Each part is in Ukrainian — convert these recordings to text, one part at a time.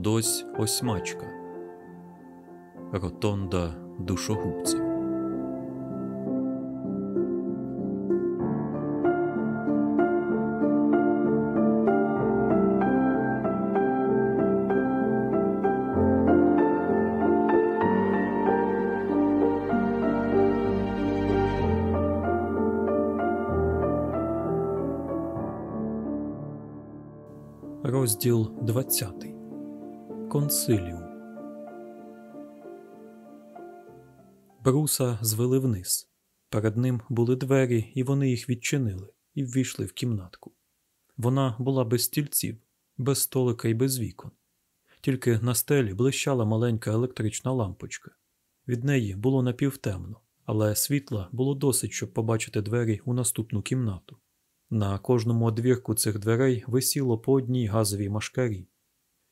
Одось осьмачка. Ротонда душогубців. Розділ 20. Консиліум. Бруса звели вниз. Перед ним були двері, і вони їх відчинили і ввійшли в кімнатку. Вона була без стільців, без столика і без вікон. Тільки на стелі блищала маленька електрична лампочка. Від неї було напівтемно, але світла було досить, щоб побачити двері у наступну кімнату. На кожному одвірку цих дверей висіло по одній газовій машкарі,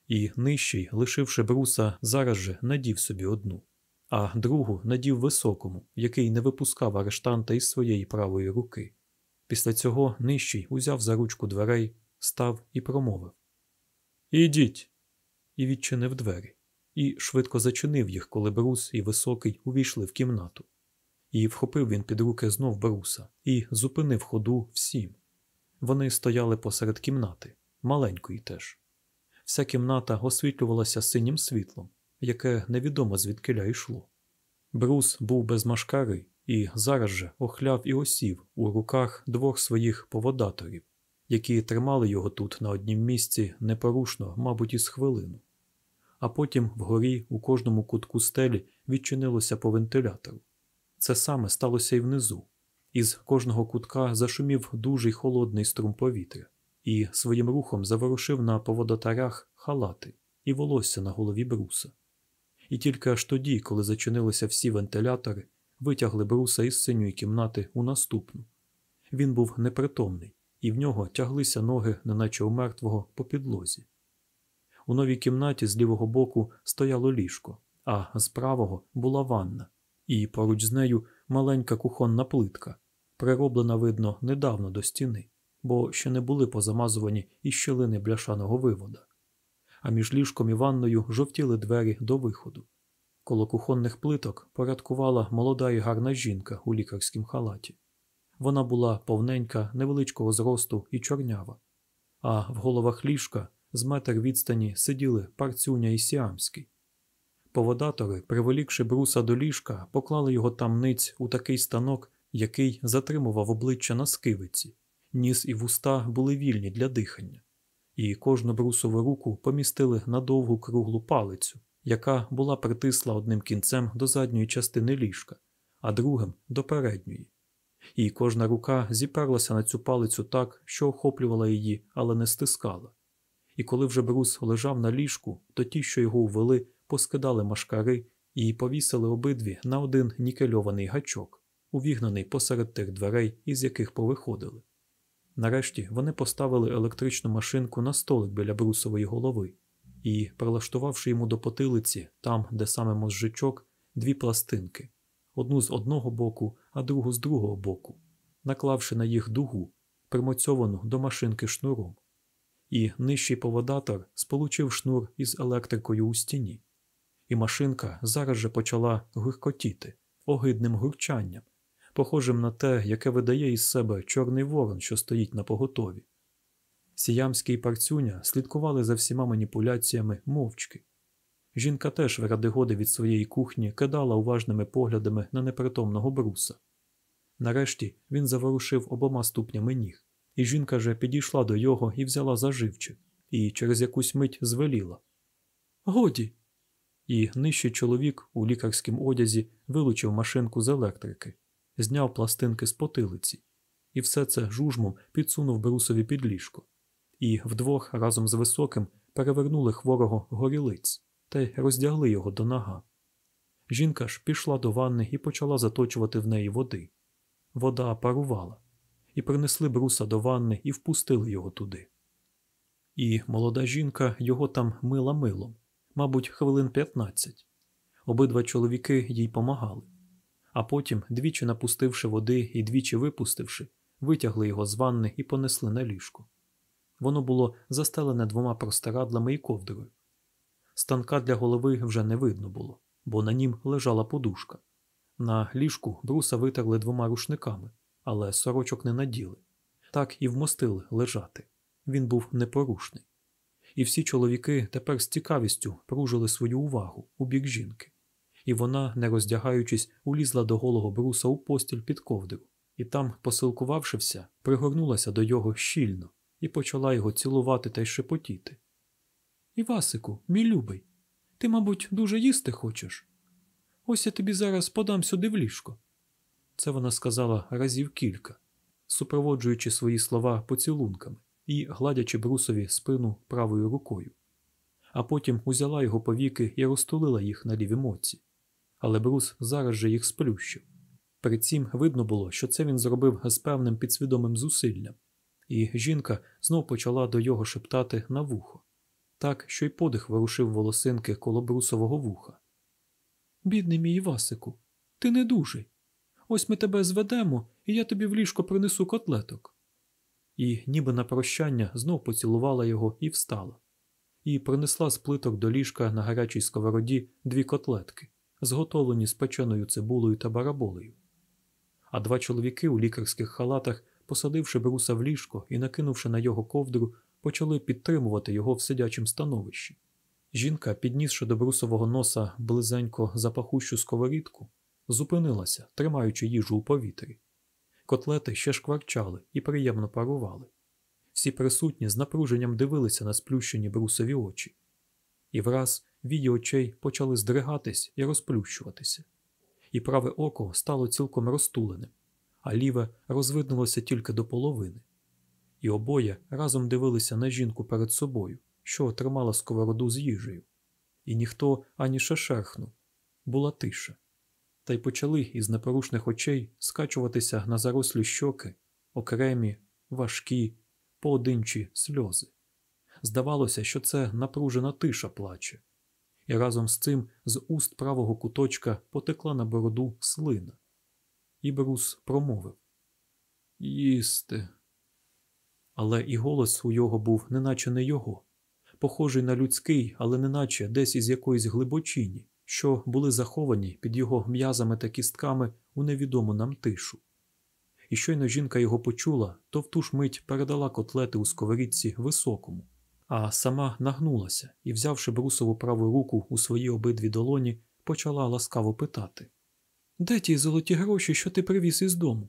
і нижчий, лишивши бруса, зараз же надів собі одну, а другу надів високому, який не випускав арештанта із своєї правої руки. Після цього нижчий узяв за ручку дверей, став і промовив Ідіть. і відчинив двері, і швидко зачинив їх, коли брус і високий увійшли в кімнату. І вхопив він під руки знов бруса і зупинив ходу всім. Вони стояли посеред кімнати, маленької теж. Вся кімната освітлювалася синім світлом, яке невідомо звідкиля йшло. Брус був без машкари і зараз же охляв і осів у руках двох своїх поводаторів, які тримали його тут на однім місці непорушно, мабуть, із хвилину. А потім вгорі у кожному кутку стелі відчинилося по вентилятору. Це саме сталося і внизу. Із кожного кутка зашумів дужий холодний струм повітря і своїм рухом заворушив на поводотарях халати і волосся на голові бруса. І тільки аж тоді, коли зачинилися всі вентилятори, витягли бруса із синьої кімнати у наступну. Він був непритомний, і в нього тяглися ноги, неначе у мертвого, по підлозі. У новій кімнаті з лівого боку стояло ліжко, а з правого була ванна, і поруч з нею маленька кухонна плитка, прироблена, видно, недавно до стіни, бо ще не були позамазувані і щілини бляшаного вивода. А між ліжком і ванною жовтіли двері до виходу. Коло кухонних плиток порядкувала молода і гарна жінка у лікарськім халаті. Вона була повненька, невеличкого зросту і чорнява, а в головах ліжка з метр відстані сиділи парцюня і сіамський. Поводатори, приволікши бруса до ліжка, поклали його там ниць у такий станок, який затримував обличчя на скивиці, ніс і вуста були вільні для дихання, і кожну брусову руку помістили на довгу круглу палицю, яка була притисла одним кінцем до задньої частини ліжка, а другим до передньої. І кожна рука зіперлася на цю палицю так, що охоплювала її, але не стискала. І коли вже брус лежав на ліжку, то ті, що його увели, поскидали машкари і повісили обидві на один нікельований гачок, увігнаний посеред тих дверей, із яких повиходили. Нарешті вони поставили електричну машинку на столик біля брусової голови і, прилаштувавши йому до потилиці, там, де саме мозжичок, дві пластинки. Одну з одного боку, а другу з другого боку, наклавши на їх дугу, примоцьовану до машинки шнуром. І нижчий поводатор сполучив шнур із електрикою у стіні, і машинка зараз же почала гуркотіти огидним гурчанням, похожим на те, яке видає із себе чорний ворон, що стоїть на поготові. Сіямський і парцюня слідкували за всіма маніпуляціями мовчки. Жінка теж в радигоди від своєї кухні кидала уважними поглядами на непритомного бруса. Нарешті він заворушив обома ступнями ніг, і жінка же підійшла до його і взяла за живчик, і через якусь мить звеліла. Годі. І нижчий чоловік у лікарському одязі вилучив машинку з електрики, зняв пластинки з потилиці, і все це жужмом підсунув брусові під ліжко. І вдвох разом з високим перевернули хворого горілиць та й роздягли його до нога. Жінка ж пішла до ванни і почала заточувати в неї води. Вода парувала, і принесли бруса до ванни і впустили його туди. І молода жінка його там мила милом, мабуть, хвилин 15. Обидва чоловіки їй помагали. А потім, двічі напустивши води і двічі випустивши, витягли його з ванни і понесли на ліжко. Воно було застелене двома простирадлами і ковдрою. Станка для голови вже не видно було, бо на нім лежала подушка. На ліжку бруса витерли двома рушниками, але сорочок не наділи. Так і вмостили лежати. Він був непорушний. І всі чоловіки тепер з цікавістю пружили свою увагу у бік жінки. І вона, не роздягаючись, улізла до голого бруса у постіль під ковдру, і там, посилкувавшися, пригорнулася до його щільно і почала його цілувати та й шепотіти. Івасику, мій любий, ти, мабуть, дуже їсти хочеш? Ось я тобі зараз подам сюди в ліжко. Це вона сказала разів кілька, супроводжуючи свої слова поцілунками і гладячи брусові спину правою рукою. А потім узяла його повіки і розтулила їх на ліві моці. Але брус зараз же їх сплющив. При цім видно було, що це він зробив з певним підсвідомим зусиллям, і жінка знов почала до його шептати на вухо, так, що й подих ворушив волосинки коло брусового вуха. Бідний мій Івасику, ти не дужий. Ось ми тебе зведемо, і я тобі в ліжко принесу котлеток. І, ніби на прощання, знов поцілувала його і встала, і принесла з плиток до ліжка на гарячій сковороді дві котлетки, зготовлені з печеною цибулею та бараболею. А два чоловіки у лікарських халатах, посадивши бруса в ліжко і накинувши на його ковдру, почали підтримувати його в сидячому становищі. Жінка, піднісши до брусового носа близенько запахущу сковорідку, зупинилася, тримаючи їжу у повітрі. Котлети ще шкварчали і приємно парували. Всі присутні з напруженням дивилися на сплющені брусові очі, і враз вії очей почали здригатись і розплющуватися, і праве око стало цілком розтуленим, а ліве розвиднулося тільки до половини. І обоє разом дивилися на жінку перед собою, що тримала сковороду з їжею, і ніхто ані шерхнув. Була тиша та й почали із непорушних очей скачуватися на зарослі щоки, окремі, важкі, поодинчі сльози. Здавалося, що це напружена тиша плаче, і разом з цим з уст правого куточка потекла на бороду слина. І Брус промовив Їсти. Але і голос у його був, неначе не його, похожий на людський, але неначе десь із якоїсь глибочині що були заховані під його м'язами та кістками у невідому нам тишу. І щойно жінка його почула, то в ту ж мить передала котлети у сковорідці високому, а сама нагнулася і, взявши брусову праву руку у свої обидві долоні, почала ласкаво питати Де ті золоті гроші, що ти привіз із дому?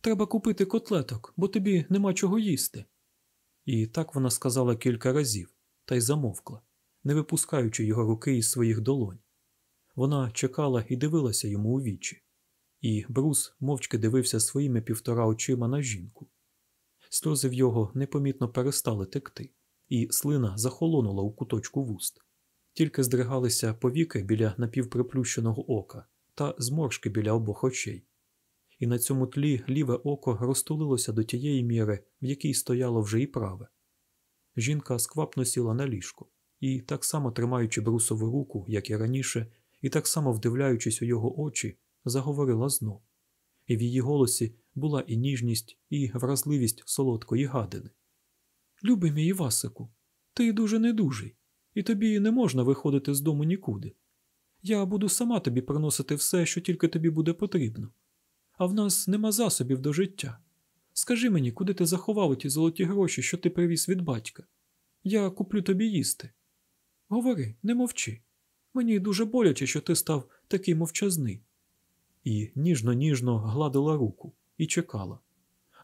Треба купити котлеток, бо тобі нема чого їсти. І так вона сказала кілька разів та й замовкла, не випускаючи його руки із своїх долонь. Вона чекала і дивилася йому у вічі, і Брус мовчки дивився своїми півтора очима на жінку. Сльози в його непомітно перестали текти, і слина захолонула у куточку вуст, тільки здригалися повіки біля напівприплющеного ока та зморшки біля обох очей. І на цьому тлі ліве око розтулилося до тієї міри, в якій стояло вже і праве. Жінка сквапно сіла на ліжко і, так само тримаючи брусову руку, як і раніше, і так само вдивляючись у його очі, заговорила знов, і в її голосі була і ніжність, і вразливість солодкої гадини. Любий мій Івасику, ти дуже недужий, і тобі не можна виходити з дому нікуди. Я буду сама тобі приносити все, що тільки тобі буде потрібно. А в нас нема засобів до життя. Скажи мені, куди ти заховав ті золоті гроші, що ти привіз від батька? Я куплю тобі їсти. Говори, не мовчи. Мені дуже боляче, що ти став такий мовчазний. І ніжно-ніжно гладила руку і чекала.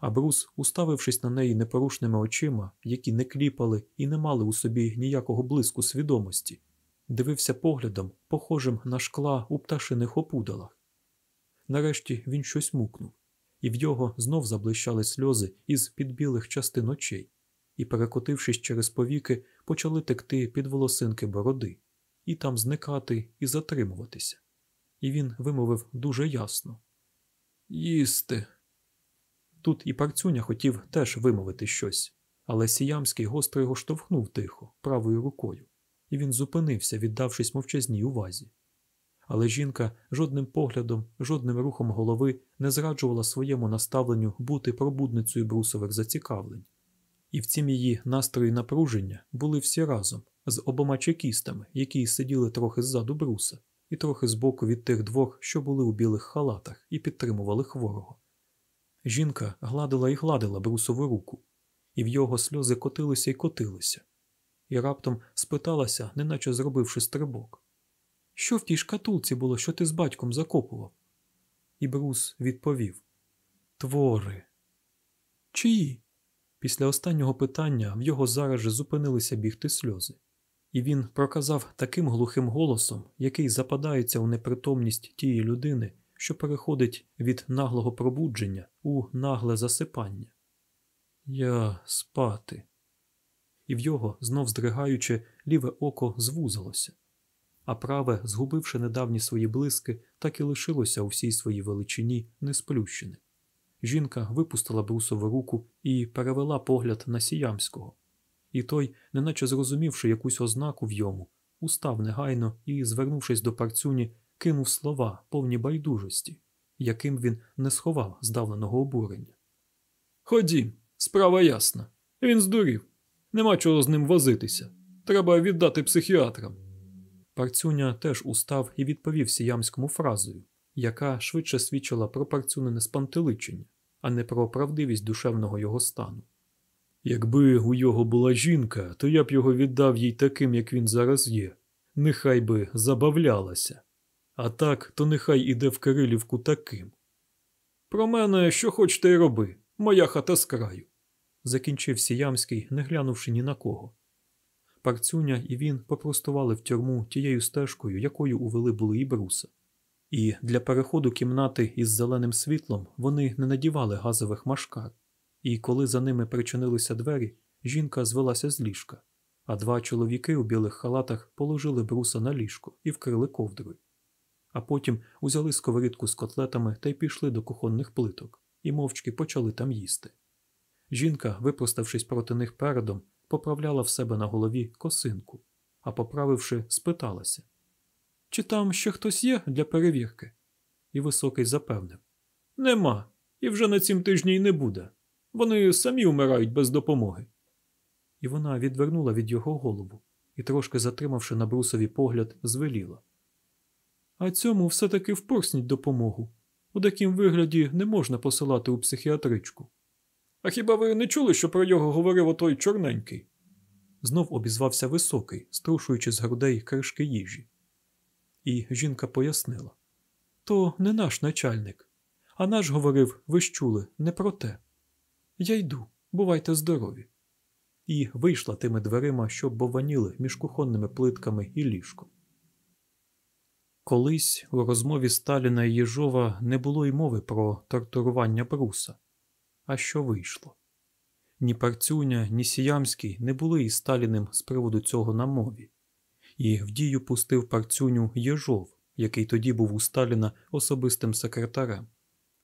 А Брус, уставившись на неї непорушними очима, які не кліпали і не мали у собі ніякого блиску свідомості, дивився поглядом, похожим на шкла у пташиних опудалах. Нарешті він щось мукнув, і в його знов заблищали сльози із під білих частин очей, і, перекотившись через повіки, почали текти під волосинки бороди і там зникати і затримуватися. І він вимовив дуже ясно Їсти. Тут і парцюня хотів теж вимовити щось, але сіямський гостро його штовхнув тихо, правою рукою, і він зупинився, віддавшись мовчазній увазі. Але жінка жодним поглядом, жодним рухом голови не зраджувала своєму наставленню бути пробудницею брусових зацікавлень, і в цім її настрої напруження були всі разом, з обома чекістами, які сиділи трохи ззаду бруса, і трохи збоку від тих двох, що були у білих халатах, і підтримували хворого. Жінка гладила і гладила брусову руку, і в його сльози котилися і котилися, і раптом спиталася, неначе зробивши стрибок. Що в тій шкатулці було, що ти з батьком закопував? І Брус відповів Твори. Чиї? Після останнього питання в його зараз же зупинилися бігти сльози, і він проказав таким глухим голосом, який западається у непритомність тієї людини, що переходить від наглого пробудження у нагле засипання. Я спати. І в його, знов здригаючи, ліве око звузилося, а праве, згубивши недавні свої блиски, так і лишилося у всій своїй величині несплющене. Жінка випустила брусову руку і перевела погляд на сіямського. І той, неначе зрозумівши якусь ознаку в йому, устав негайно і, звернувшись до парцюні, кинув слова, повні байдужості, яким він не сховав здавленого обурення. Ходім, справа ясна. Він здурів. Нема чого з ним возитися. Треба віддати психіатрам. Парцюня теж устав і відповів сіямському фразою, яка швидше свідчила про парцюнине спантеличення, а не про правдивість душевного його стану. Якби у його була жінка, то я б його віддав їй таким, як він зараз є. Нехай би забавлялася. А так, то нехай іде в Кирилівку таким. Про мене що хочете й роби, моя хата з краю, закінчив Сіямський, не глянувши ні на кого. Парцюня і він попростували в тюрму тією стежкою, якою увели були і бруса. І для переходу кімнати із зеленим світлом вони не надівали газових машкар, і коли за ними причинилися двері, жінка звелася з ліжка, а два чоловіки у білих халатах положили бруса на ліжко і вкрили ковдрою. А потім узяли сковорідку з котлетами та й пішли до кухонних плиток і мовчки почали там їсти. Жінка, випроставшись проти них передом, поправляла в себе на голові косинку, а поправивши, спиталася чи там ще хтось є для перевірки? І високий запевнив Нема, і вже на цім тижні й не буде. Вони самі вмирають без допомоги. І вона відвернула від його голову і, трошки затримавши на брусові погляд, звеліла. А цьому все таки впорсніть допомогу. У такім вигляді не можна посилати у психіатричку. А хіба ви не чули, що про його говорив отой чорненький? Знов обізвався високий, струшуючи з грудей кришки їжі. І жінка пояснила то не наш начальник, а наш говорив, ви ж чули, не про те. Я йду, бувайте здорові. І вийшла тими дверима, що бованіли між кухонними плитками і ліжком. Колись у розмові Сталіна і Єжова не було й мови про тортурування бруса. А що вийшло? Ні Парцюня, ні Сіямський не були із Сталіним з приводу цього на мові і в дію пустив парцюню Єжов, який тоді був у Сталіна особистим секретарем.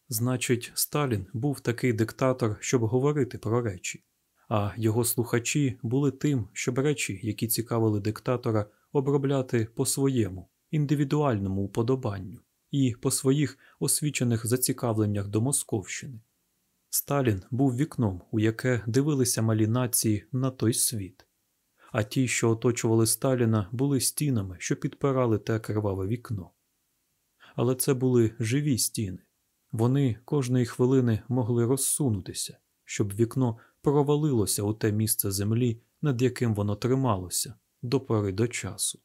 Значить, Сталін був такий диктатор, щоб говорити про речі, а його слухачі були тим, щоб речі, які цікавили диктатора, обробляти по своєму індивідуальному уподобанню і по своїх освічених зацікавленнях до Московщини. Сталін був вікном, у яке дивилися малі нації на той світ а ті, що оточували Сталіна, були стінами, що підпирали те криваве вікно. Але це були живі стіни. Вони кожної хвилини могли розсунутися, щоб вікно провалилося у те місце землі, над яким воно трималося, до пори до часу.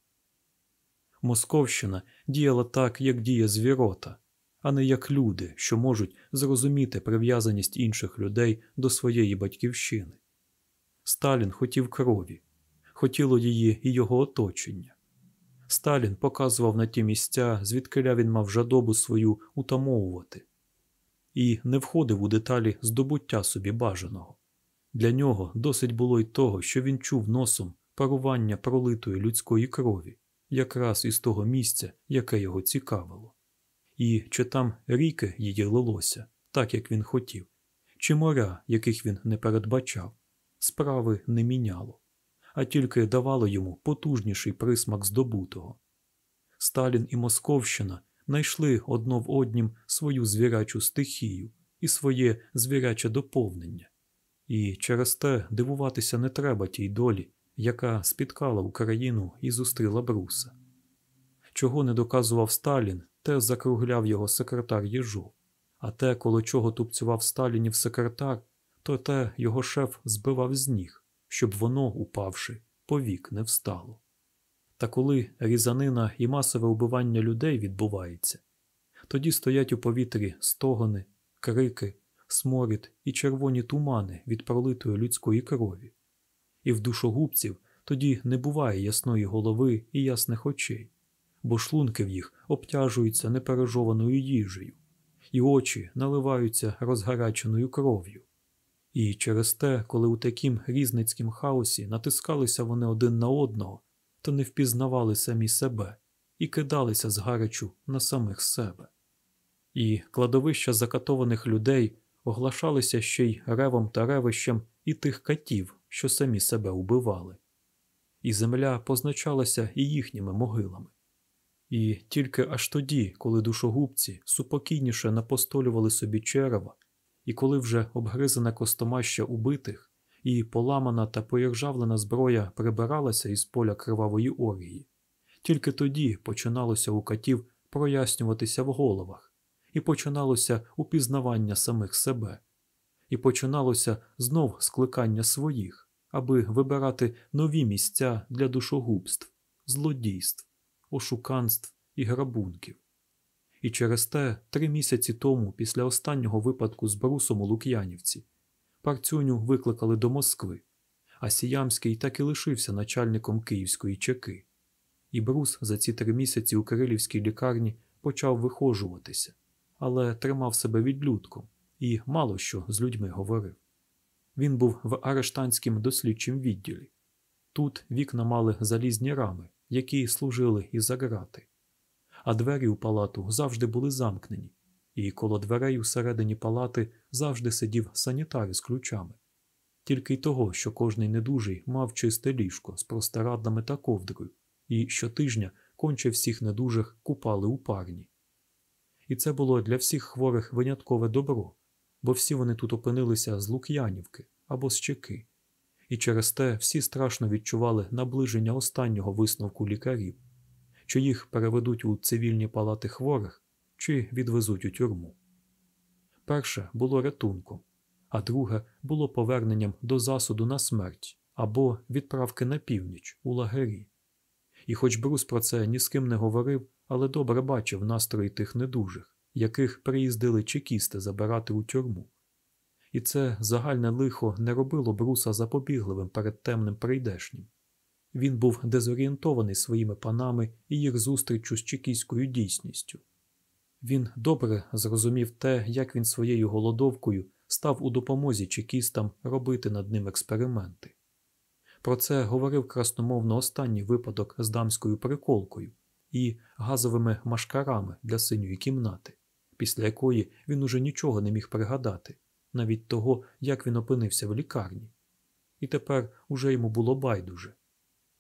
Московщина діяла так, як діє звірота, а не як люди, що можуть зрозуміти прив'язаність інших людей до своєї батьківщини. Сталін хотів крові, хотіло її і його оточення. Сталін показував на ті місця, звідкиля він мав жадобу свою утамовувати, і не входив у деталі здобуття собі бажаного. Для нього досить було й того, що він чув носом парування пролитої людської крові, якраз із того місця, яке його цікавило. І чи там ріки її лилося, так як він хотів, чи моря, яких він не передбачав, справи не міняло а тільки давало йому потужніший присмак здобутого. Сталін і Московщина знайшли одно в однім свою звірячу стихію і своє звіряче доповнення, і через те дивуватися не треба тій долі, яка спіткала Україну і зустріла Бруса. Чого не доказував Сталін, те закругляв його секретар Єжов, а те, коло чого тупцював Сталінів секретар, то те його шеф збивав з ніг, щоб воно, упавши, повік не встало. Та коли різанина і масове убивання людей відбувається, тоді стоять у повітрі стогони, крики, сморід і червоні тумани від пролитої людської крові. І в душогубців тоді не буває ясної голови і ясних очей, бо шлунки в їх обтяжуються непережованою їжею, і очі наливаються розгаряченою кров'ю. І через те, коли у таким різницькім хаосі натискалися вони один на одного, то не впізнавали самі себе і кидалися з гарячу на самих себе. І кладовища закатованих людей оглашалися ще й ревом та ревищем і тих катів, що самі себе убивали. І земля позначалася і їхніми могилами. І тільки аж тоді, коли душогубці супокійніше напостолювали собі черева, і коли вже обгризана костомаща убитих і поламана та поіржавлена зброя прибиралася із поля кривавої оргії, тільки тоді починалося у катів прояснюватися в головах, і починалося упізнавання самих себе, і починалося знов скликання своїх, аби вибирати нові місця для душогубств, злодійств, ошуканств і грабунків. І через те, три місяці тому, після останнього випадку з Брусом у Лук'янівці, Парцюню викликали до Москви, а Сіямський так і лишився начальником київської чеки. І Брус за ці три місяці у Кирилівській лікарні почав вихожуватися, але тримав себе відлюдком і мало що з людьми говорив. Він був в арештанському дослідчим відділі. Тут вікна мали залізні рами, які служили і за грати. А двері у палату завжди були замкнені, і коло дверей усередині палати завжди сидів санітар із ключами. Тільки й того, що кожний недужий мав чисте ліжко з простираднами та ковдрою, і щотижня конче всіх недужих купали у парні. І це було для всіх хворих виняткове добро, бо всі вони тут опинилися з Лук'янівки або з Чеки, і через те всі страшно відчували наближення останнього висновку лікарів, чи їх переведуть у цивільні палати хворих, чи відвезуть у тюрму. Перше було рятунком, а друге було поверненням до засуду на смерть або відправки на північ у лагері. І хоч Брус про це ні з ким не говорив, але добре бачив настрої тих недужих, яких приїздили чекісти забирати у тюрму. І це загальне лихо не робило Бруса запобігливим перед темним прийдешнім. Він був дезорієнтований своїми панами і їх зустрічю з чекійською дійсністю. Він добре зрозумів те, як він своєю голодовкою став у допомозі чекістам робити над ним експерименти. Про це говорив красномовно останній випадок з дамською приколкою і газовими машкарами для синьої кімнати, після якої він уже нічого не міг пригадати, навіть того, як він опинився в лікарні. І тепер уже йому було байдуже.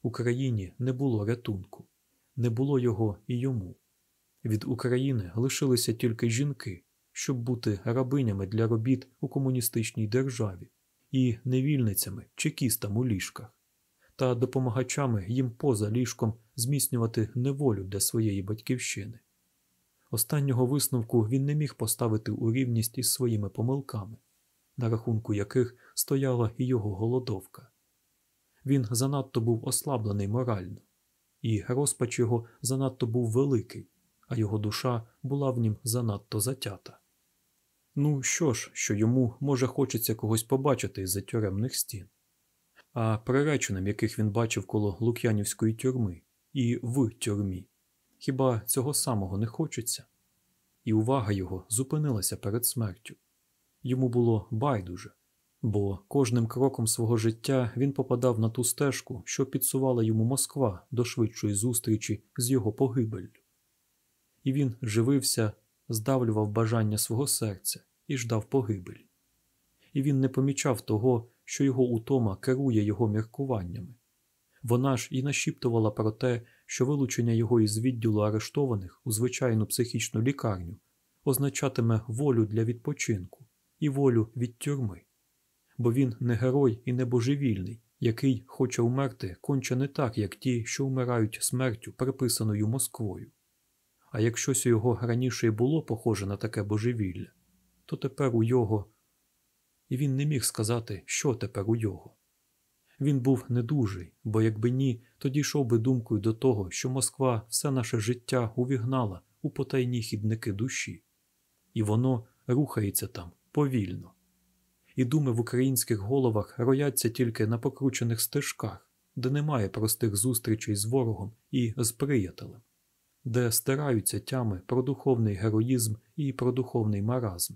Україні не було рятунку, не було його і йому. Від України лишилися тільки жінки, щоб бути рабинями для робіт у комуністичній державі, і невільницями чекістам у ліжках, та допомагачами їм поза ліжком зміцнювати неволю для своєї батьківщини. Останнього висновку він не міг поставити у рівність із своїми помилками, на рахунку яких стояла і його голодовка. Він занадто був ослаблений морально, і розпач його занадто був великий, а його душа була в нім занадто затята. Ну що ж, що йому, може, хочеться когось побачити із за тюремних стін, а приреченим, яких він бачив коло Лук'янівської тюрми, і в тюрмі, хіба цього самого не хочеться? І увага його зупинилася перед смертю. Йому було байдуже, бо кожним кроком свого життя він попадав на ту стежку, що підсувала йому Москва до швидшої зустрічі з його погибеллю. І він живився, здавлював бажання свого серця і ждав погибелі. І він не помічав того, що його утома керує його міркуваннями. Вона ж і нашіптувала про те, що вилучення його із відділу арештованих у звичайну психічну лікарню означатиме волю для відпочинку і волю від тюрми, бо він не герой і не божевільний, який хоче умерти конче не так, як ті, що вмирають смертю, приписаною Москвою. А як щось у його раніше й було похоже на таке божевілля, то тепер у його. І він не міг сказати, що тепер у його. Він був недужий, бо якби ні, то дійшов би думкою до того, що Москва все наше життя увігнала у потайні хідники душі, і воно рухається там повільно. І думи в українських головах рояться тільки на покручених стежках, де немає простих зустрічей з ворогом і з приятелем, де стираються тями про духовний героїзм і про духовний маразм.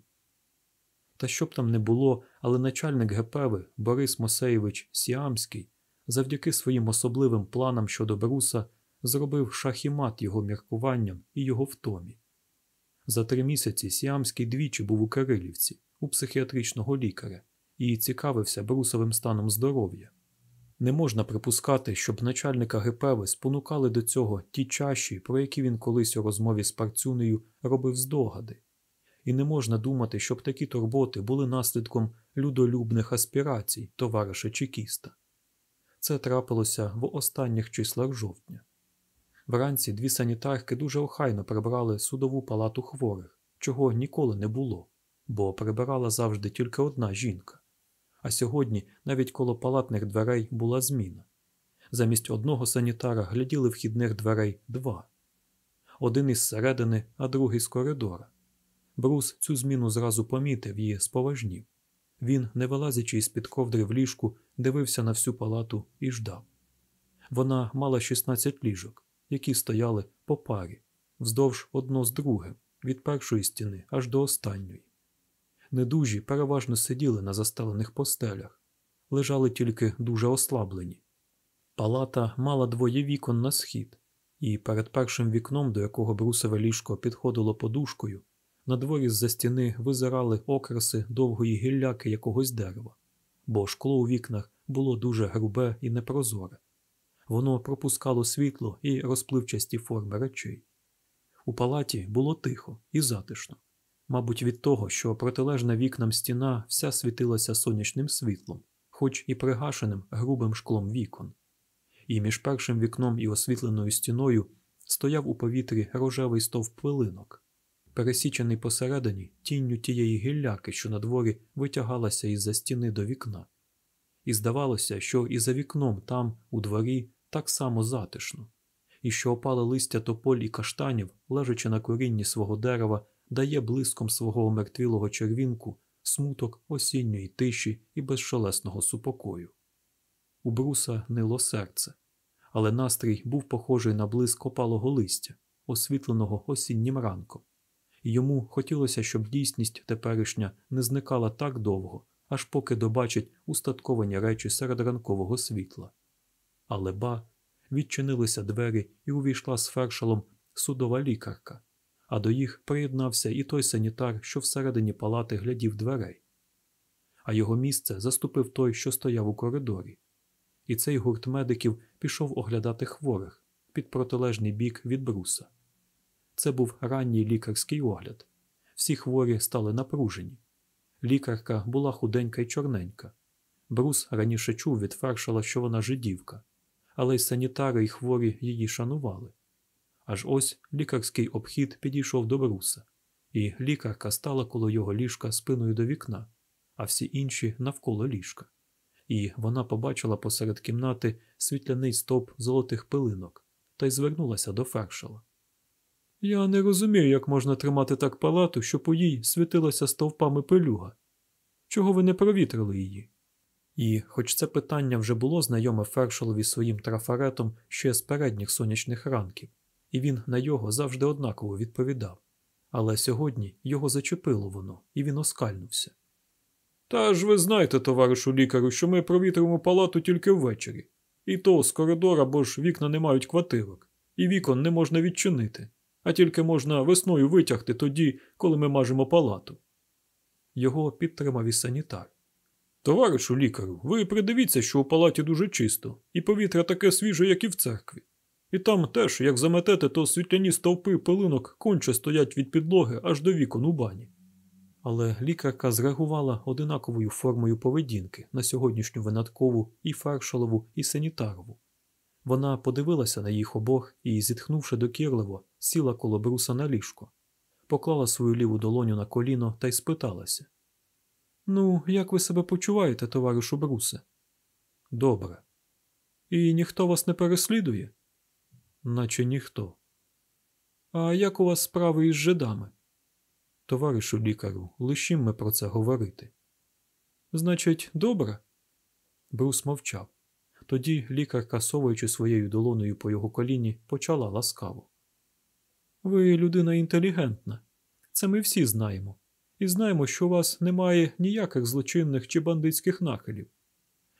Та що б там не було, але начальник ГПВ Борис Мосеєвич Сіамський завдяки своїм особливим планам щодо Бруса зробив шах і мат його міркуванням і його втомі. За три місяці Сіамський двічі був у Кирилівці, у психіатричного лікаря, і цікавився брусовим станом здоров'я. Не можна припускати, щоб начальника ГПВ спонукали до цього ті чаші, про які він колись у розмові з парцюнею робив здогади і не можна думати, щоб такі турботи були наслідком людолюбних аспірацій товариша Чекіста. Це трапилося в останніх числах жовтня. Вранці дві санітарки дуже охайно прибрали судову палату хворих, чого ніколи не було, бо прибирала завжди тільки одна жінка. А сьогодні навіть коло палатних дверей була зміна. Замість одного санітара гляділи вхідних дверей два: один із середини, а другий з коридора. Брус цю зміну зразу помітив і споважнів. Він, не вилазячи із під ковдри в ліжку, дивився на всю палату і ждав. Вона мала 16 ліжок, які стояли по парі, вздовж одно з другим, від першої стіни аж до останньої. Недужі переважно сиділи на застелених постелях, лежали тільки дуже ослаблені. Палата мала двоє вікон на схід, і перед першим вікном, до якого брусове ліжко підходило подушкою, на дворі з-за стіни визирали окраси довгої гілляки якогось дерева, бо шкло у вікнах було дуже грубе і непрозоре. Воно пропускало світло і розпливчасті форми речей. У палаті було тихо і затишно, мабуть, від того, що протилежна вікнам стіна вся світилася сонячним світлом, хоч і пригашеним грубим шклом вікон. І між першим вікном і освітленою стіною стояв у повітрі рожевий стовп пилинок пересічений посередині тінню тієї гілляки, що на дворі витягалася із за стіни до вікна. І здавалося, що і за вікном там, у дворі, так само затишно, і що опале листя тополь і каштанів, лежачи на корінні свого дерева, дає блиском свого омертвілого червінку смуток осінньої тиші і безшелесного супокою. У бруса нило серце, але настрій був похожий на блиск опалого листя, освітленого осіннім ранком йому хотілося, щоб дійсність теперішня не зникала так довго, аж поки добачить устатковані речі серед ранкового світла. Але ба, відчинилися двері і увійшла з фершалом судова лікарка, а до їх приєднався і той санітар, що всередині палати глядів дверей. А його місце заступив той, що стояв у коридорі. І цей гурт медиків пішов оглядати хворих під протилежний бік від бруса. Це був ранній лікарський огляд. Всі хворі стали напружені. Лікарка була худенька й чорненька. Брус раніше чув від фершала, що вона жидівка, але й санітари й хворі її шанували. Аж ось лікарський обхід підійшов до бруса, і лікарка стала коло його ліжка спиною до вікна, а всі інші навколо ліжка. І вона побачила посеред кімнати світляний стоп золотих пилинок та й звернулася до фершала. Я не розумію, як можна тримати так палату, щоб у їй світилася стовпами пилюга. Чого ви не провітрили її? І, хоч це питання вже було знайоме Фершелові своїм трафаретом ще з передніх сонячних ранків, і він на його завжди однаково відповідав. Але сьогодні його зачепило воно, і він оскальнувся. Та ж ви знаєте, товаришу лікарю, що ми провітримо палату тільки ввечері, і то з коридора, бо ж вікна не мають квартирок, і вікон не можна відчинити а тільки можна весною витягти тоді, коли ми мажемо палату. Його підтримав і санітар. Товаришу лікарю, ви придивіться, що у палаті дуже чисто, і повітря таке свіже, як і в церкві. І там теж, як заметете, то світляні стовпи пилинок конче стоять від підлоги аж до вікон у бані. Але лікарка зреагувала одинаковою формою поведінки на сьогоднішню винаткову і фершалову, і санітарову. Вона подивилася на їх обох і, зітхнувши докірливо, сіла коло бруса на ліжко, поклала свою ліву долоню на коліно та й спиталася: Ну, як ви себе почуваєте, товаришу Брусе? Добре. І ніхто вас не переслідує? Наче ніхто. А як у вас справи із жидами? Товаришу лікарю, лишім ми про це говорити. Значить, добре? Брус мовчав. Тоді лікарка, совуючи своєю долоною по його коліні, почала ласкаво. Ви людина інтелігентна. Це ми всі знаємо. І знаємо, що у вас немає ніяких злочинних чи бандитських нахилів.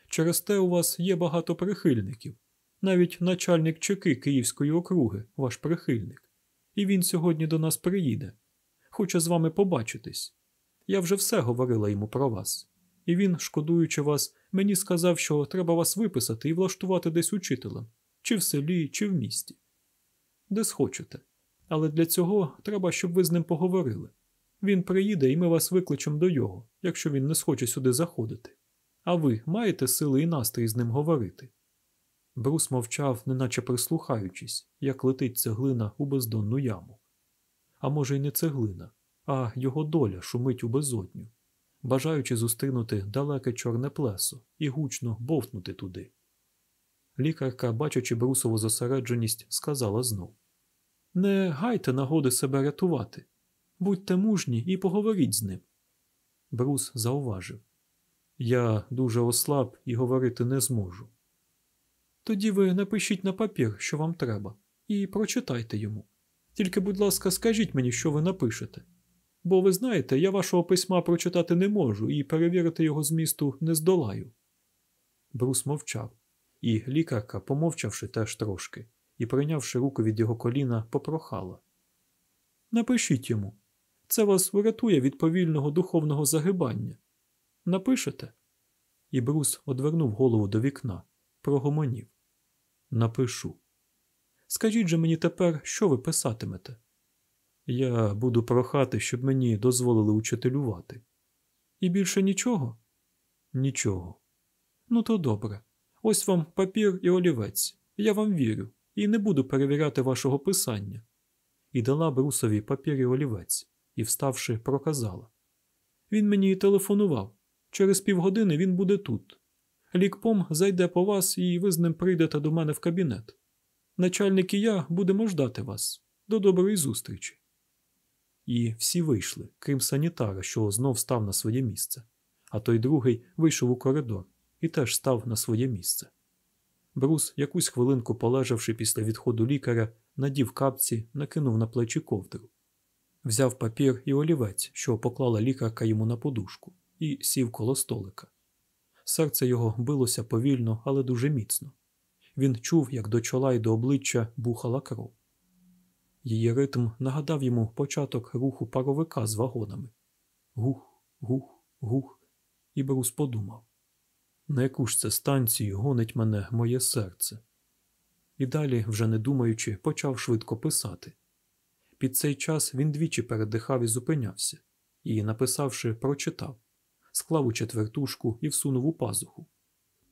Через те у вас є багато прихильників. Навіть начальник чеки Київської округи, ваш прихильник. І він сьогодні до нас приїде. Хоче з вами побачитись. Я вже все говорила йому про вас. І він, шкодуючи вас, мені сказав, що треба вас виписати і влаштувати десь учителем, чи в селі, чи в місті. Де схочете. Але для цього треба, щоб ви з ним поговорили. Він приїде, і ми вас викличемо до його, якщо він не схоче сюди заходити. А ви маєте сили і настрій з ним говорити? Брус мовчав, неначе прислухаючись, як летить цеглина у бездонну яму. А може, й не цеглина, а його доля шумить у безодню, бажаючи зустрінути далеке чорне плесо і гучно бовтнути туди. Лікарка, бачачи брусову зосередженість, сказала знов Не гайте нагоди себе рятувати. Будьте мужні і поговоріть з ним. Брус зауважив Я дуже ослаб і говорити не зможу. Тоді ви напишіть на папір, що вам треба, і прочитайте йому. Тільки, будь ласка, скажіть мені, що ви напишете. Бо ви знаєте, я вашого письма прочитати не можу і перевірити його змісту не здолаю. Брус мовчав, і лікарка, помовчавши теж трошки і прийнявши руку від його коліна, попрохала. Напишіть йому. Це вас врятує від повільного духовного загибання. Напишете? І Брус одвернув голову до вікна, прогомонів. Напишу. Скажіть же мені тепер, що ви писатимете? Я буду прохати, щоб мені дозволили учителювати. І більше нічого? Нічого. Ну, то добре. Ось вам папір і олівець. Я вам вірю і не буду перевіряти вашого писання. І дала Брусові папір і олівець, і, вставши, проказала. Він мені і телефонував. Через півгодини він буде тут. Лікпом зайде по вас, і ви з ним прийдете до мене в кабінет. Начальник і я будемо ждати вас. До доброї зустрічі. І всі вийшли, крім санітара, що знов став на своє місце, а той другий вийшов у коридор і теж став на своє місце. Брус, якусь хвилинку полежавши після відходу лікаря, надів капці, накинув на плечі ковдру. Взяв папір і олівець, що поклала лікарка йому на подушку, і сів коло столика. Серце його билося повільно, але дуже міцно. Він чув, як до чола й до обличчя бухала кров. Її ритм нагадав йому початок руху паровика з вагонами. Гух, гух, гух, і Брус подумав на яку ж це станцію гонить мене моє серце. І далі, вже не думаючи, почав швидко писати. Під цей час він двічі передихав і зупинявся, і, написавши, прочитав, склав у четвертушку і всунув у пазуху.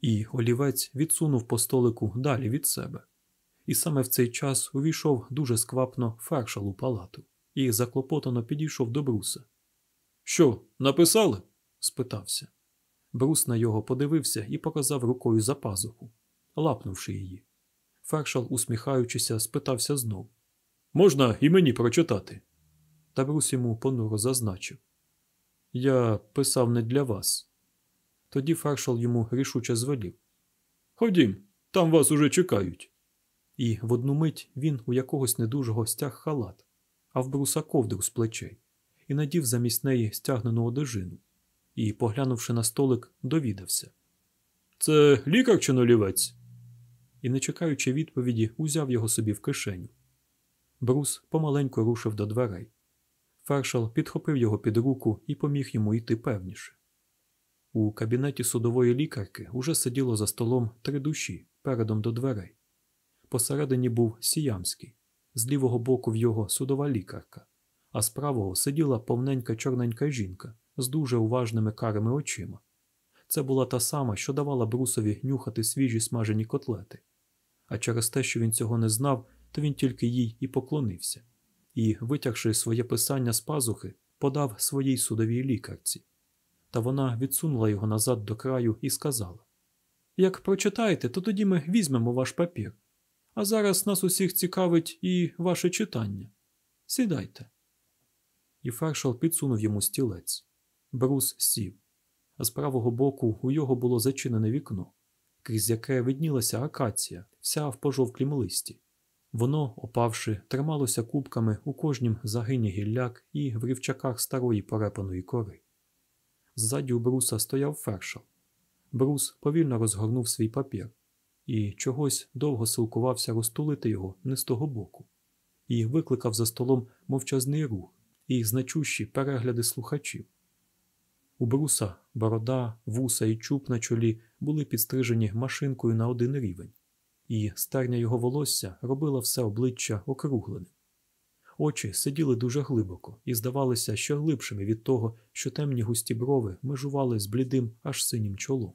І олівець відсунув по столику далі від себе. І саме в цей час увійшов дуже сквапно фершал у палату і заклопотано підійшов до бруса. Що, написали? спитався. Брус на його подивився і показав рукою за пазуху, лапнувши її. Фершал, усміхаючися, спитався знов Можна і мені прочитати? Та Брус йому понуро зазначив Я писав не для вас. Тоді фершал йому рішуче звелів Ходім, там вас уже чекають. І в одну мить він у якогось недужого стяг халат, а в бруса ковдру з плечей, і надів замість неї стягнену одежину і, поглянувши на столик, довідався Це лікар чи нолівець? І, не чекаючи відповіді, узяв його собі в кишеню. Брус помаленьку рушив до дверей. Фершал підхопив його під руку і поміг йому йти певніше. У кабінеті судової лікарки уже сиділо за столом три душі передом до дверей. Посередині був Сіямський, з лівого боку в його судова лікарка, а з правого сиділа повненька чорненька жінка з дуже уважними карими очима. Це була та сама, що давала брусові нюхати свіжі смажені котлети. А через те, що він цього не знав, то він тільки їй і поклонився, і, витягши своє писання з пазухи, подав своїй судовій лікарці. Та вона відсунула його назад до краю і сказала: Як прочитаєте, то тоді ми візьмемо ваш папір. А зараз нас усіх цікавить і ваше читання. Сідайте. І фершал підсунув йому стілець. Брус сів. З правого боку у його було зачинене вікно, крізь яке виднілася акація, вся в пожовклім листі. Воно, опавши, трималося кубками у кожнім загині гілляк і в рівчаках старої порепаної кори. Ззаді у бруса стояв фершал. Брус повільно розгорнув свій папір і чогось довго силкувався розтулити його не з того боку, і викликав за столом мовчазний рух і значущі перегляди слухачів. У бруса борода, вуса і чуб на чолі були підстрижені машинкою на один рівень, і стерня його волосся робила все обличчя округленим. Очі сиділи дуже глибоко і здавалися ще глибшими від того, що темні густі брови межували з блідим аж синім чолом.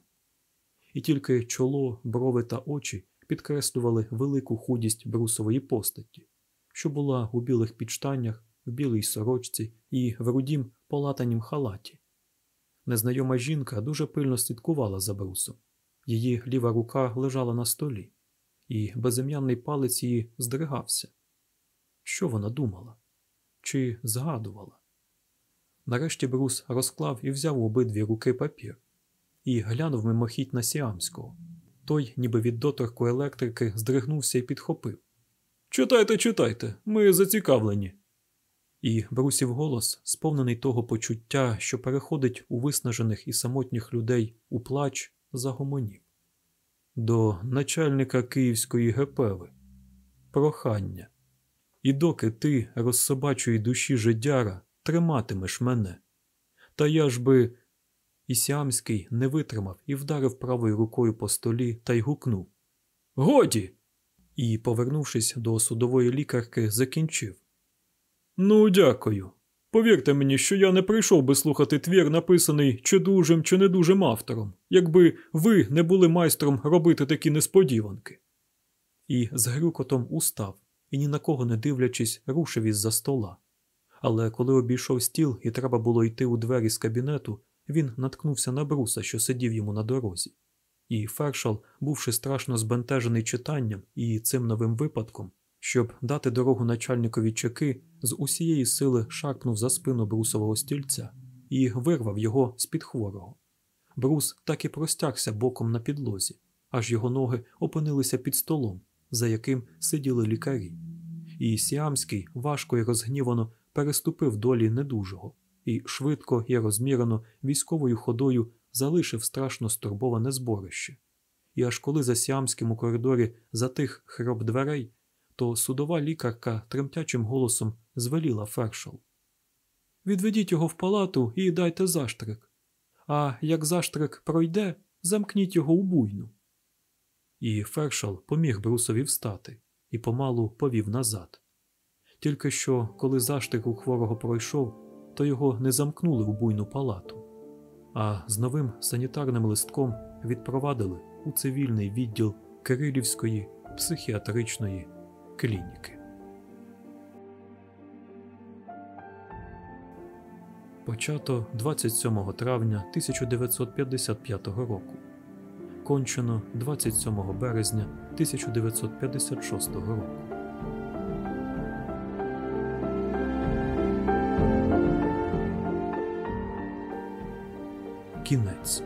І тільки чоло, брови та очі підкреслювали велику худість брусової постаті, що була у білих підштаннях, в білій сорочці і в рудім полатанім халаті. Незнайома жінка дуже пильно слідкувала за брусом. Її ліва рука лежала на столі, і безім'янний палець її здригався. Що вона думала? Чи згадувала? Нарешті Брус розклав і взяв у обидві руки папір і глянув мимохідь на Сіамського. Той, ніби від доторку електрики, здригнувся і підхопив. Читайте, читайте, ми зацікавлені. І брусів голос, сповнений того почуття, що переходить у виснажених і самотніх людей у плач, загомонів. До начальника Київської ГПВ. Прохання. І доки ти, розсобачої душі жидяра, триматимеш мене. Та я ж би. І Сіамський не витримав і вдарив правою рукою по столі та й гукнув Годі! І, повернувшись до судової лікарки, закінчив. Ну, дякую. Повірте мені, що я не прийшов би слухати твір, написаний чи дужим, чи не дужим автором, якби ви не були майстром робити такі несподіванки. І з грюкотом устав і ні на кого не дивлячись, рушив із за стола. Але коли обійшов стіл і треба було йти у двері з кабінету, він наткнувся на бруса, що сидів йому на дорозі. І фершал, бувши страшно збентежений читанням і цим новим випадком, щоб дати дорогу начальникові чеки, з усієї сили шарпнув за спину брусового стільця і вирвав його з під хворого. Брус так і простягся боком на підлозі, аж його ноги опинилися під столом, за яким сиділи лікарі. І Сіамський важко і розгнівано переступив долі недужого і швидко і розмірено військовою ходою залишив страшно стурбоване зборище. І аж коли за Сіамським у коридорі затих хроб дверей, то судова лікарка тремтячим голосом звеліла фершал. Відведіть його в палату і дайте заштрик. А як заштрик пройде, замкніть його у буйну. І фершал поміг брусові встати і помалу повів назад. Тільки що, коли заштрик у хворого пройшов, то його не замкнули у буйну палату, а з новим санітарним листком відпровадили у цивільний відділ Кирилівської психіатричної клініки. Почато 27 травня 1955 року. Кончено 27 березня 1956 року. Кінець